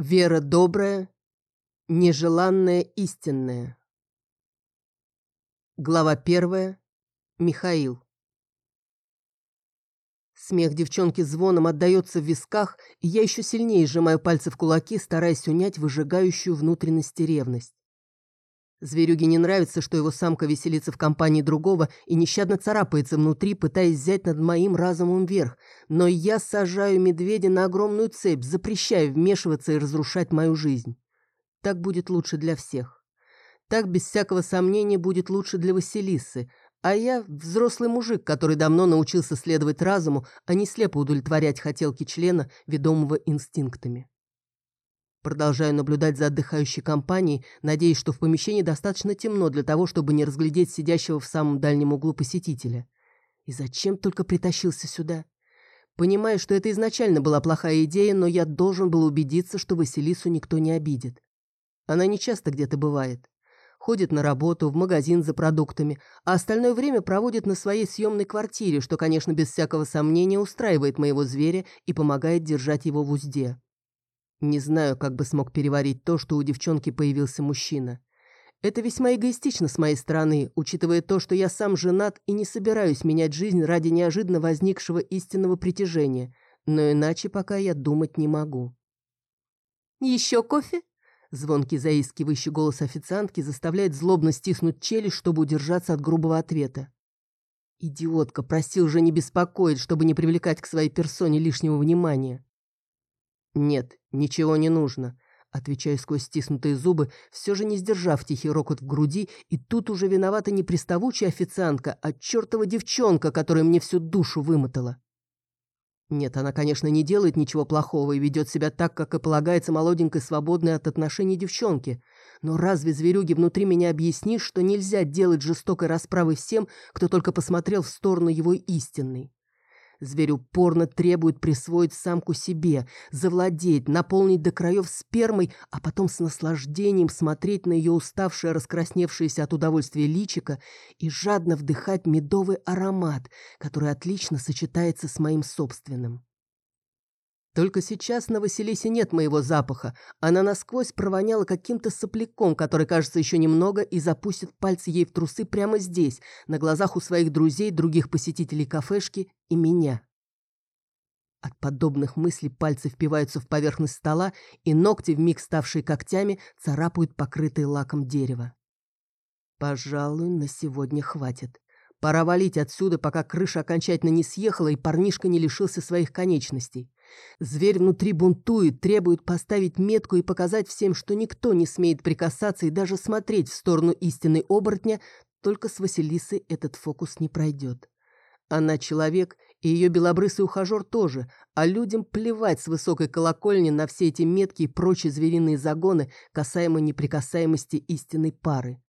Вера добрая, нежеланная истинная. Глава первая. Михаил. Смех девчонки звоном отдается в висках, и я еще сильнее сжимаю пальцы в кулаки, стараясь унять выжигающую внутренности ревность. Зверюге не нравится, что его самка веселится в компании другого и нещадно царапается внутри, пытаясь взять над моим разумом верх. Но я сажаю медведя на огромную цепь, запрещаю вмешиваться и разрушать мою жизнь. Так будет лучше для всех. Так, без всякого сомнения, будет лучше для Василисы. А я взрослый мужик, который давно научился следовать разуму, а не слепо удовлетворять хотелки члена, ведомого инстинктами. Продолжаю наблюдать за отдыхающей компанией, надеясь, что в помещении достаточно темно для того, чтобы не разглядеть сидящего в самом дальнем углу посетителя. И зачем только притащился сюда? Понимаю, что это изначально была плохая идея, но я должен был убедиться, что Василису никто не обидит. Она не часто где-то бывает. Ходит на работу, в магазин за продуктами, а остальное время проводит на своей съемной квартире, что, конечно, без всякого сомнения устраивает моего зверя и помогает держать его в узде. Не знаю, как бы смог переварить то, что у девчонки появился мужчина. Это весьма эгоистично с моей стороны, учитывая то, что я сам женат и не собираюсь менять жизнь ради неожиданно возникшего истинного притяжения, но иначе пока я думать не могу. «Еще кофе?» Звонкий заискивающий голос официантки заставляет злобно стиснуть челюсть, чтобы удержаться от грубого ответа. Идиотка, просил же не беспокоить, чтобы не привлекать к своей персоне лишнего внимания. «Нет, ничего не нужно», — отвечаю сквозь стиснутые зубы, все же не сдержав тихий рокот в груди, и тут уже виновата не приставучая официантка, а чертова девчонка, которая мне всю душу вымотала. Нет, она, конечно, не делает ничего плохого и ведет себя так, как и полагается молоденькой, свободной от отношений девчонке. Но разве зверюги внутри меня объяснишь, что нельзя делать жестокой расправы всем, кто только посмотрел в сторону его истинной? Зверь упорно требует присвоить самку себе, завладеть, наполнить до краев спермой, а потом с наслаждением смотреть на ее уставшее, раскрасневшееся от удовольствия личико и жадно вдыхать медовый аромат, который отлично сочетается с моим собственным. Только сейчас на Василисе нет моего запаха. Она насквозь провоняла каким-то сопляком, который, кажется, еще немного и запустит пальцы ей в трусы прямо здесь, на глазах у своих друзей, других посетителей кафешки и меня. От подобных мыслей пальцы впиваются в поверхность стола, и ногти, вмиг ставшие когтями, царапают покрытые лаком дерево. Пожалуй, на сегодня хватит. Пора валить отсюда, пока крыша окончательно не съехала и парнишка не лишился своих конечностей. Зверь внутри бунтует, требует поставить метку и показать всем, что никто не смеет прикасаться и даже смотреть в сторону истинной оборотня, только с Василисой этот фокус не пройдет. Она человек, и ее белобрысый ухажер тоже, а людям плевать с высокой колокольни на все эти метки и прочие звериные загоны, касаемо неприкасаемости истинной пары.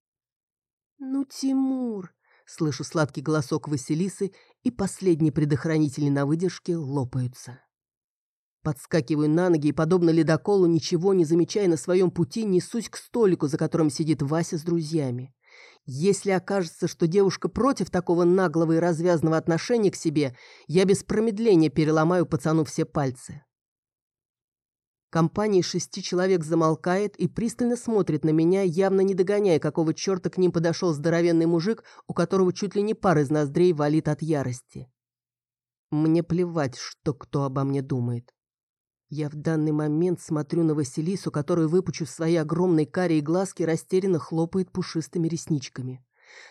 «Ну, Тимур!» — слышу сладкий голосок Василисы, и последние предохранители на выдержке лопаются. Подскакиваю на ноги и, подобно ледоколу, ничего не замечая на своем пути, несусь к столику, за которым сидит Вася с друзьями. Если окажется, что девушка против такого наглого и развязного отношения к себе, я без промедления переломаю пацану все пальцы. Компания шести человек замолкает и пристально смотрит на меня, явно не догоняя, какого черта к ним подошел здоровенный мужик, у которого чуть ли не пар из ноздрей валит от ярости. Мне плевать, что кто обо мне думает. Я в данный момент смотрю на Василису, которая, выпучив свои огромные карие глазки, растерянно хлопает пушистыми ресничками.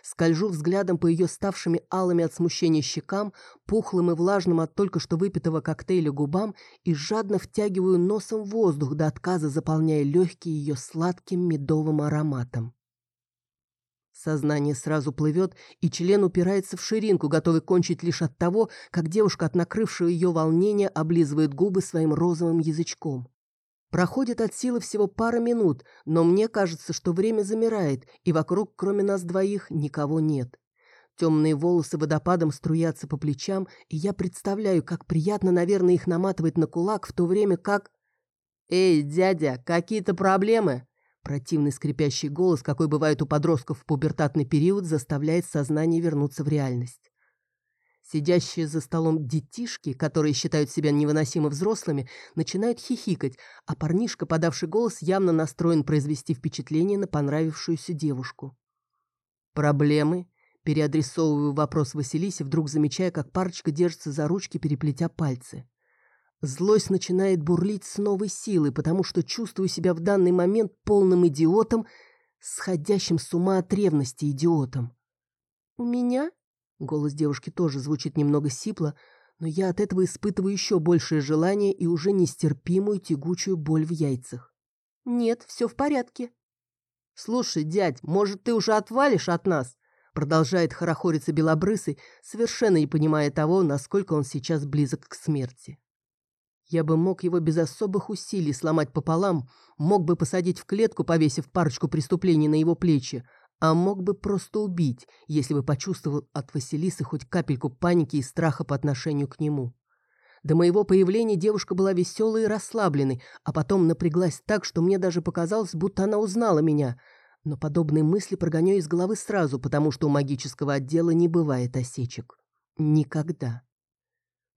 Скольжу взглядом по ее ставшими алыми от смущения щекам, пухлым и влажным от только что выпитого коктейля губам и жадно втягиваю носом воздух до отказа, заполняя легкие ее сладким медовым ароматом. Сознание сразу плывет, и член упирается в ширинку, готовый кончить лишь от того, как девушка от накрывшего ее волнения облизывает губы своим розовым язычком. Проходит от силы всего пара минут, но мне кажется, что время замирает, и вокруг, кроме нас двоих, никого нет. Темные волосы водопадом струятся по плечам, и я представляю, как приятно, наверное, их наматывать на кулак, в то время как... «Эй, дядя, какие-то проблемы?» Противный скрипящий голос, какой бывает у подростков в пубертатный период, заставляет сознание вернуться в реальность. Сидящие за столом детишки, которые считают себя невыносимо взрослыми, начинают хихикать, а парнишка, подавший голос, явно настроен произвести впечатление на понравившуюся девушку. «Проблемы?» – переадресовываю вопрос Василисе, вдруг замечая, как парочка держится за ручки, переплетя пальцы. Злость начинает бурлить с новой силой, потому что чувствую себя в данный момент полным идиотом, сходящим с ума от ревности идиотом. «У меня?» Голос девушки тоже звучит немного сипло, но я от этого испытываю еще большее желание и уже нестерпимую тягучую боль в яйцах. «Нет, все в порядке». «Слушай, дядь, может, ты уже отвалишь от нас?» Продолжает хорохориться белобрысый, совершенно не понимая того, насколько он сейчас близок к смерти. Я бы мог его без особых усилий сломать пополам, мог бы посадить в клетку, повесив парочку преступлений на его плечи, а мог бы просто убить, если бы почувствовал от Василисы хоть капельку паники и страха по отношению к нему. До моего появления девушка была веселой и расслабленной, а потом напряглась так, что мне даже показалось, будто она узнала меня. Но подобные мысли прогоняю из головы сразу, потому что у магического отдела не бывает осечек. Никогда.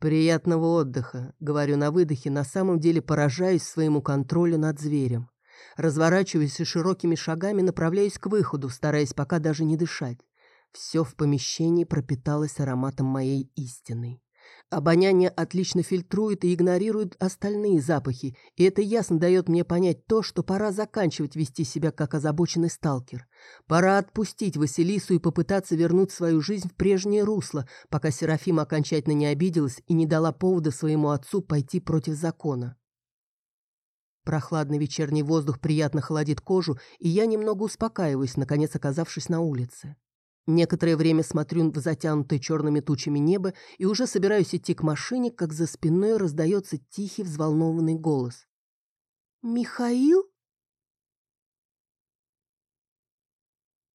«Приятного отдыха», — говорю на выдохе, на самом деле поражаюсь своему контролю над зверем. Разворачиваюсь и широкими шагами направляюсь к выходу, стараясь пока даже не дышать. Все в помещении пропиталось ароматом моей истины. Обоняние отлично фильтрует и игнорирует остальные запахи, и это ясно дает мне понять то, что пора заканчивать вести себя как озабоченный сталкер. Пора отпустить Василису и попытаться вернуть свою жизнь в прежнее русло, пока Серафима окончательно не обиделась и не дала повода своему отцу пойти против закона. Прохладный вечерний воздух приятно холодит кожу, и я немного успокаиваюсь, наконец оказавшись на улице. Некоторое время смотрю в затянутое черными тучами небо и уже собираюсь идти к машине, как за спиной раздается тихий взволнованный голос. «Михаил?»